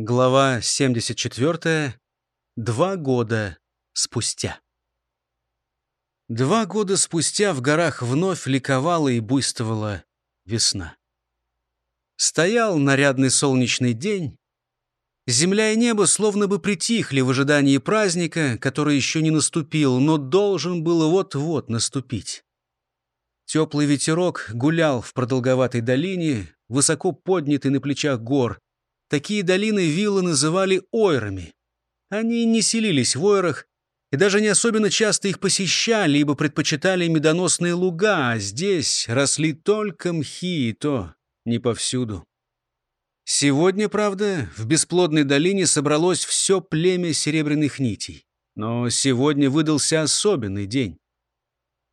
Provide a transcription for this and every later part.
Глава 74. Два года спустя. Два года спустя в горах вновь ликовала и буйствовала весна. Стоял нарядный солнечный день. Земля и небо словно бы притихли в ожидании праздника, который еще не наступил, но должен был вот-вот наступить. Теплый ветерок гулял в продолговатой долине, высоко поднятый на плечах гор. Такие долины виллы называли ойрами. Они не селились в ойрах и даже не особенно часто их посещали, ибо предпочитали медоносные луга, а здесь росли только мхи, и то не повсюду. Сегодня, правда, в бесплодной долине собралось все племя серебряных нитей. Но сегодня выдался особенный день.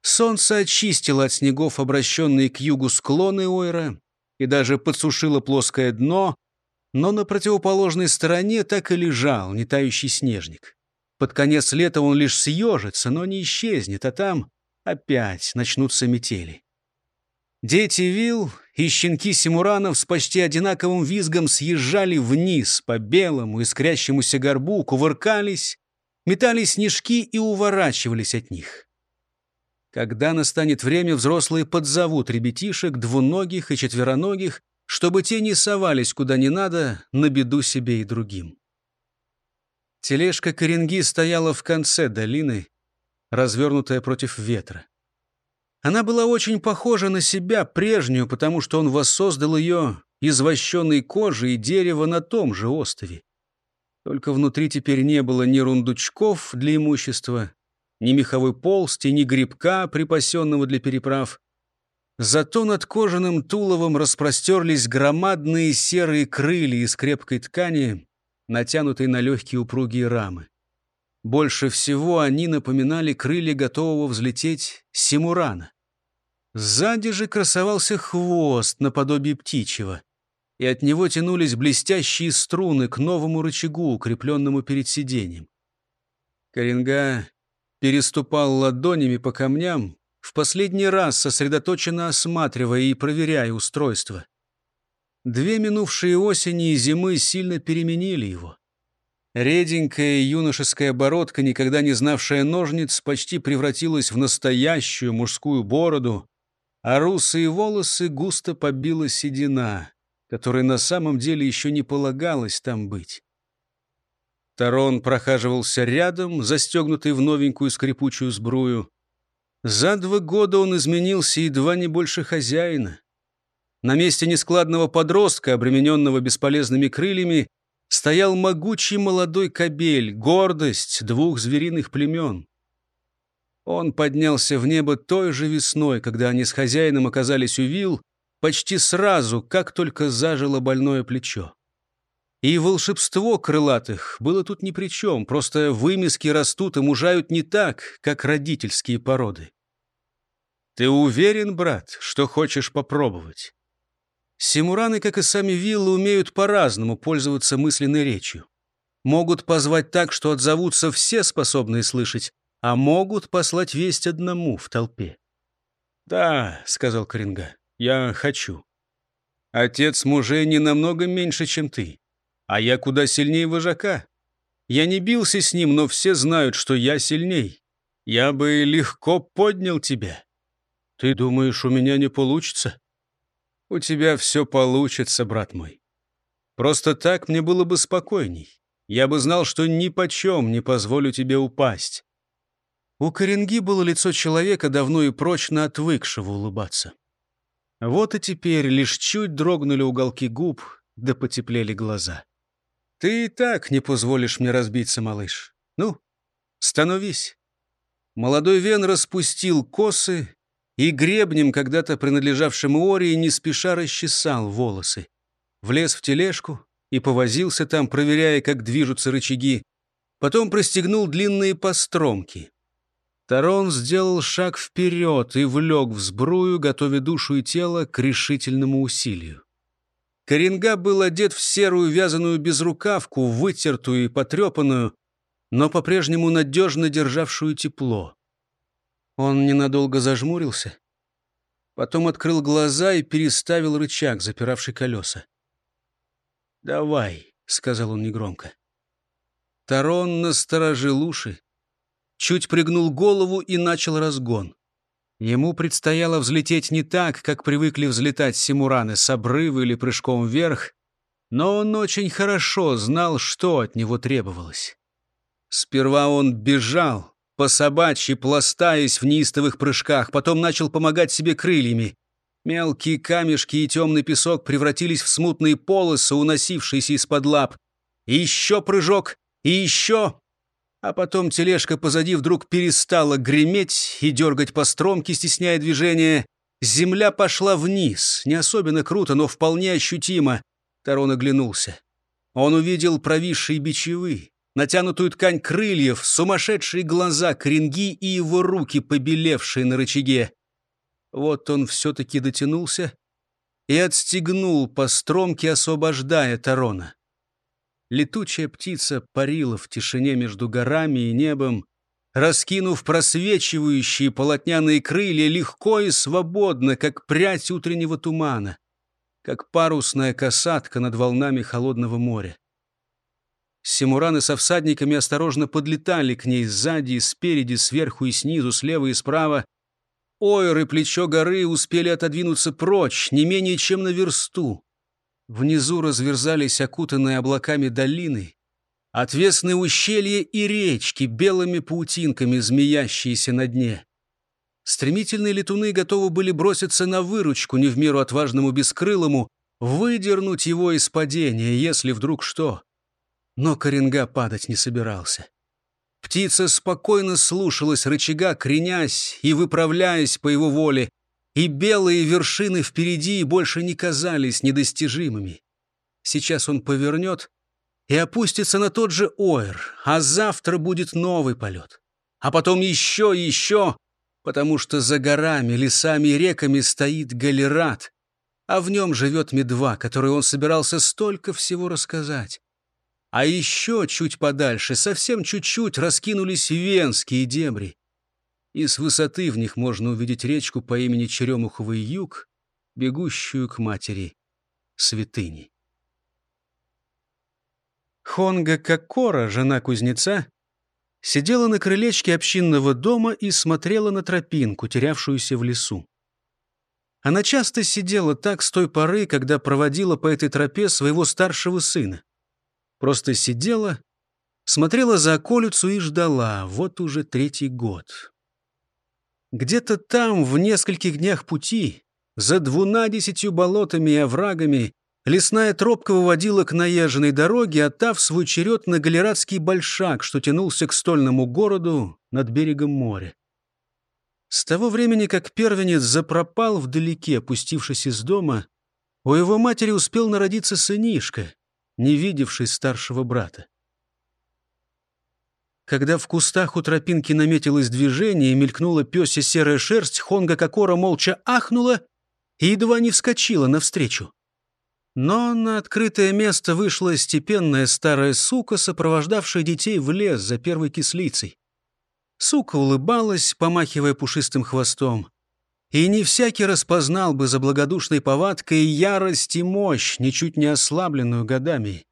Солнце очистило от снегов обращенные к югу склоны Ойра и даже подсушило плоское дно, но на противоположной стороне так и лежал нетающий снежник. Под конец лета он лишь съежится, но не исчезнет, а там опять начнутся метели. Дети вил и щенки симуранов с почти одинаковым визгом съезжали вниз по белому искрящемуся горбу, кувыркались, метали снежки и уворачивались от них. Когда настанет время, взрослые подзовут ребятишек, двуногих и четвероногих, чтобы те не совались куда не надо, на беду себе и другим. Тележка коренги стояла в конце долины, развернутая против ветра. Она была очень похожа на себя, прежнюю, потому что он воссоздал ее из вощеной кожи и дерева на том же острове. Только внутри теперь не было ни рундучков для имущества, ни меховой полсти, ни грибка, припасенного для переправ. Зато над кожаным туловом распростерлись громадные серые крылья из крепкой ткани, натянутой на легкие упругие рамы. Больше всего они напоминали крылья готового взлететь Симурана. Сзади же красовался хвост наподобие птичьего, и от него тянулись блестящие струны к новому рычагу, укрепленному перед сиденьем. Коренга переступал ладонями по камням, в последний раз сосредоточенно осматривая и проверяя устройство. Две минувшие осени и зимы сильно переменили его. Реденькая юношеская бородка, никогда не знавшая ножниц, почти превратилась в настоящую мужскую бороду, а русые волосы густо побила седина, которой на самом деле еще не полагалось там быть. Тарон прохаживался рядом, застегнутый в новенькую скрипучую сбрую. За два года он изменился едва не больше хозяина. На месте нескладного подростка, обремененного бесполезными крыльями, стоял могучий молодой кобель, гордость двух звериных племен. Он поднялся в небо той же весной, когда они с хозяином оказались у вил, почти сразу, как только зажило больное плечо. И волшебство крылатых было тут ни при чем, просто вымески растут и мужают не так, как родительские породы. Ты уверен, брат, что хочешь попробовать? Симураны, как и сами виллы, умеют по-разному пользоваться мысленной речью. Могут позвать так, что отзовутся все способные слышать, а могут послать весть одному в толпе. «Да», — сказал Коренга, — «я хочу. Отец мужей не намного меньше, чем ты, а я куда сильнее вожака. Я не бился с ним, но все знают, что я сильней. Я бы легко поднял тебя. Ты думаешь, у меня не получится? У тебя все получится, брат мой. Просто так мне было бы спокойней. Я бы знал, что ни почем не позволю тебе упасть. У Коренги было лицо человека, давно и прочно отвыкшего улыбаться. Вот и теперь лишь чуть дрогнули уголки губ, да потеплели глаза. «Ты и так не позволишь мне разбиться, малыш. Ну, становись». Молодой Вен распустил косы и гребнем, когда-то принадлежавшим Ории, не спеша расчесал волосы. Влез в тележку и повозился там, проверяя, как движутся рычаги. Потом простегнул длинные постромки. Тарон сделал шаг вперед и влег в сбрую, готовя душу и тело к решительному усилию. Коренга был одет в серую вязаную безрукавку, вытертую и потрепанную, но по-прежнему надежно державшую тепло. Он ненадолго зажмурился, потом открыл глаза и переставил рычаг, запиравший колеса. «Давай», — сказал он негромко. Тарон насторожил уши, чуть пригнул голову и начал разгон. Ему предстояло взлететь не так, как привыкли взлетать симураны с обрыва или прыжком вверх, но он очень хорошо знал, что от него требовалось. Сперва он бежал, по собачьи пластаясь в неистовых прыжках, потом начал помогать себе крыльями. Мелкие камешки и темный песок превратились в смутные полосы, уносившиеся из-под лап. Еще прыжок, и еще... А потом тележка позади вдруг перестала греметь и дергать по стромке, стесняя движение. Земля пошла вниз, не особенно круто, но вполне ощутимо. Тарон оглянулся. Он увидел провисшие бичевы, натянутую ткань крыльев, сумасшедшие глаза кринги и его руки, побелевшие на рычаге. Вот он все-таки дотянулся и отстегнул по стромке, освобождая Тарона. Летучая птица парила в тишине между горами и небом, раскинув просвечивающие полотняные крылья легко и свободно, как прядь утреннего тумана, как парусная касатка над волнами холодного моря. Симураны со всадниками осторожно подлетали к ней сзади, спереди, сверху и снизу, слева и справа. Ойр и плечо горы успели отодвинуться прочь, не менее чем на версту. Внизу разверзались окутанные облаками долины, отвесные ущелья и речки, белыми паутинками змеящиеся на дне. Стремительные летуны готовы были броситься на выручку не в меру отважному бескрылому, выдернуть его из падения, если вдруг что. Но Коренга падать не собирался. Птица спокойно слушалась рычага, кренясь и выправляясь по его воле, и белые вершины впереди больше не казались недостижимыми. Сейчас он повернет и опустится на тот же Оэр, а завтра будет новый полет. А потом еще и еще, потому что за горами, лесами и реками стоит Галерат, а в нем живет Медва, которой он собирался столько всего рассказать. А еще чуть подальше, совсем чуть-чуть, раскинулись венские дебри и с высоты в них можно увидеть речку по имени Черемуховый юг, бегущую к матери святыни. Хонга Кокора, жена кузнеца, сидела на крылечке общинного дома и смотрела на тропинку, терявшуюся в лесу. Она часто сидела так с той поры, когда проводила по этой тропе своего старшего сына. Просто сидела, смотрела за околицу и ждала, вот уже третий год. Где-то там, в нескольких днях пути, за двунадесятью болотами и оврагами, лесная тропка выводила к наезженной дороге, а в свой черед на галератский большак, что тянулся к стольному городу над берегом моря. С того времени, как первенец запропал вдалеке, опустившись из дома, у его матери успел народиться сынишка, не видевший старшего брата. Когда в кустах у тропинки наметилось движение и мелькнула пёся серая шерсть, Хонга Кокора молча ахнула и едва не вскочила навстречу. Но на открытое место вышла степенная старая сука, сопровождавшая детей в лес за первой кислицей. Сука улыбалась, помахивая пушистым хвостом. И не всякий распознал бы за благодушной повадкой ярость и мощь, ничуть не ослабленную годами.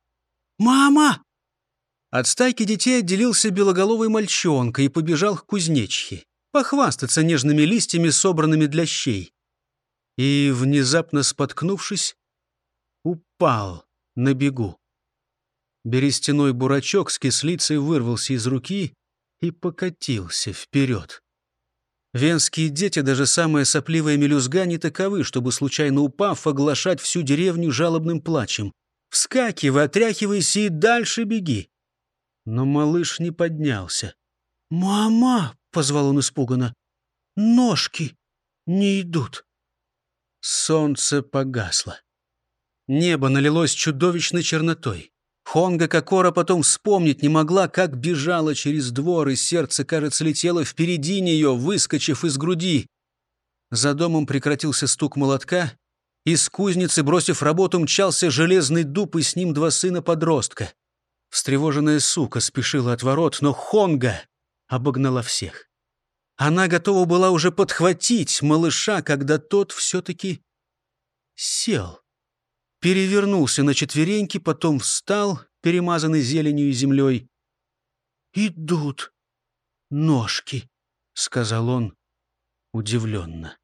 «Мама!» От стайки детей отделился белоголовый мальчонка и побежал к кузнечье, похвастаться нежными листьями, собранными для щей. И, внезапно споткнувшись, упал на бегу. Берестяной бурачок с кислицей вырвался из руки и покатился вперед. Венские дети, даже самая сопливая мелюзга, не таковы, чтобы, случайно упав, оглашать всю деревню жалобным плачем. Вскакивай, отряхивайся и дальше беги. Но малыш не поднялся. «Мама!» — позвал он испуганно. «Ножки не идут». Солнце погасло. Небо налилось чудовищной чернотой. Хонга Кокора потом вспомнить не могла, как бежала через двор, и сердце, кажется, летело впереди нее, выскочив из груди. За домом прекратился стук молотка. Из кузницы, бросив работу, мчался железный дуб, и с ним два сына-подростка. Встревоженная сука спешила от ворот, но Хонга обогнала всех. Она готова была уже подхватить малыша, когда тот все-таки сел. Перевернулся на четвереньки, потом встал, перемазанный зеленью и землей. «Идут ножки», — сказал он удивленно.